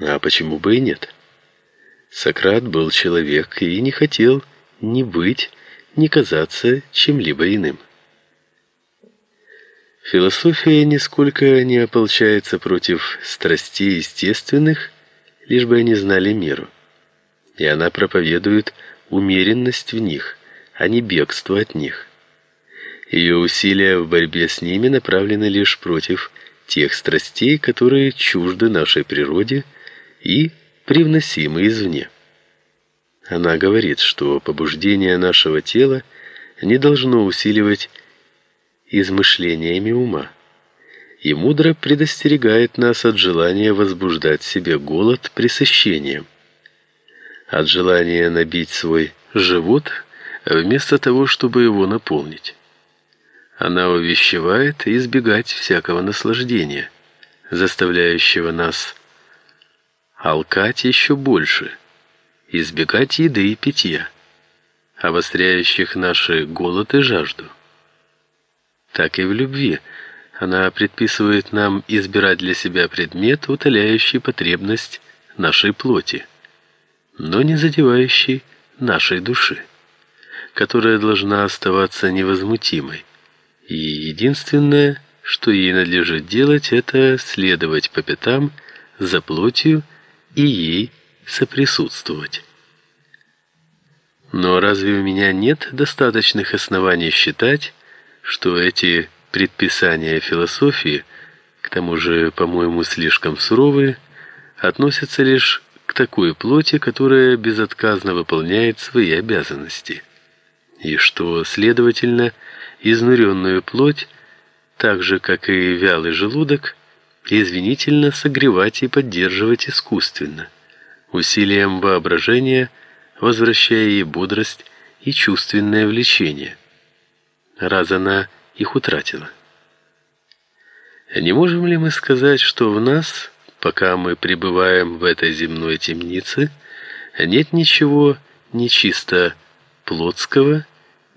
А почему бы и нет? Сократ был человек и не хотел ни быть, ни казаться чем-либо иным. Философия нисколько не ополчается против страстей естественных, лишь бы они знали меру. И она проповедует умеренность в них, а не бегство от них. Ее усилия в борьбе с ними направлены лишь против тех страстей, которые чужды нашей природе и привносимы извне. Она говорит, что побуждение нашего тела не должно усиливать измышлениями ума. И мудро предостерегает нас от желания возбуждать себе голод пресыщением, от желания набить свой живот вместо того, чтобы его наполнить. Она увещевает избегать всякого наслаждения, заставляющего нас алкать еще больше, избегать еды и питья, обостряющих наши голод и жажду. Так и в любви она предписывает нам избирать для себя предмет, утоляющий потребность нашей плоти, но не задевающий нашей души, которая должна оставаться невозмутимой и единственное, что ей надлежит делать, это следовать по пятам за плотью и ей соприсутствовать. Но разве у меня нет достаточных оснований считать, что эти предписания философии, к тому же, по-моему, слишком суровые, относятся лишь к такой плоти, которая безотказно выполняет свои обязанности, и что, следовательно, изнуренную плоть, так же как и вялый желудок, извинительно согревать и поддерживать искусственно, усилием воображения, возвращая ей бодрость и чувственное влечение, раз она их утратила. Не можем ли мы сказать, что в нас, пока мы пребываем в этой земной темнице, нет ничего нечисто плотского,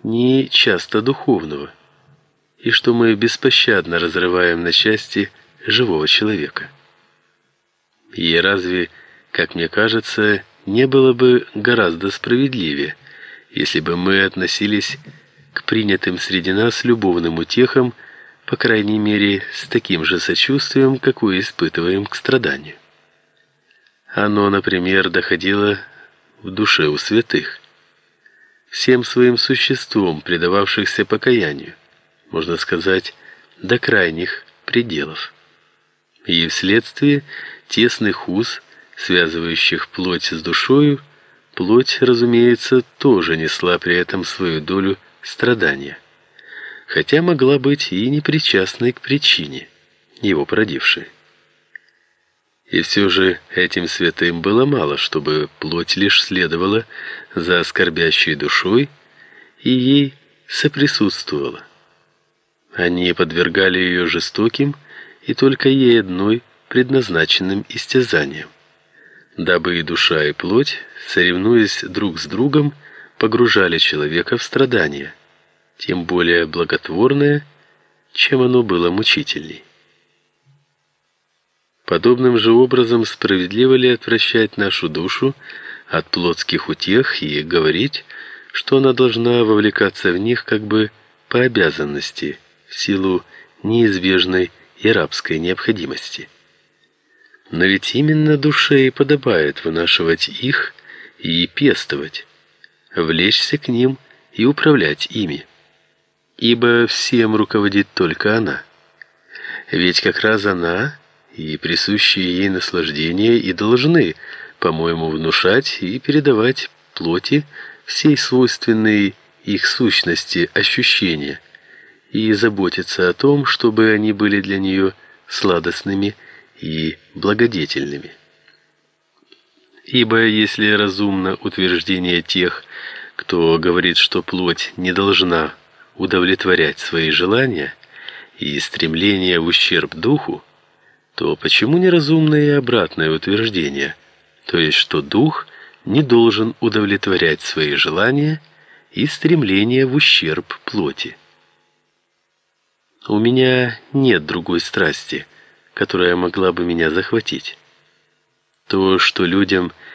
ни часто духовного, и что мы беспощадно разрываем на части живого человека. И разве, как мне кажется, не было бы гораздо справедливее, если бы мы относились к принятым среди нас любовным утехам, по крайней мере, с таким же сочувствием, какое испытываем к страданию. Оно, например, доходило в душе у святых всем своим существом предававшихся покаянию, можно сказать, до крайних пределов. И вследствие тесных уз, связывающих плоть с душою, плоть, разумеется, тоже несла при этом свою долю страдания, хотя могла быть и непричастной к причине, его породившей. И все же этим святым было мало, чтобы плоть лишь следовала за скорбящей душой и ей соприсутствовала. Они подвергали ее жестоким и только ей одной предназначенным истязаниям, дабы и душа, и плоть, соревнуясь друг с другом, погружали человека в страдания, тем более благотворное, чем оно было мучительней. Подобным же образом справедливо ли отвращать нашу душу от плотских утех и говорить, что она должна вовлекаться в них как бы по обязанности, в силу неизбежной и рабской необходимости? Но ведь именно душе и подобает вынашивать их и пестовать, влечься к ним и управлять ими, ибо всем руководит только она. Ведь как раз она и присущие ей наслаждения и должны, по-моему, внушать и передавать плоти всей свойственной их сущности ощущения и заботиться о том, чтобы они были для нее сладостными и благодетельными. Ибо если разумно утверждение тех, кто говорит, что плоть не должна удовлетворять свои желания и стремления в ущерб духу, то почему неразумное и обратное утверждение, то есть что дух не должен удовлетворять свои желания и стремления в ущерб плоти? У меня нет другой страсти, которая могла бы меня захватить. То, что людям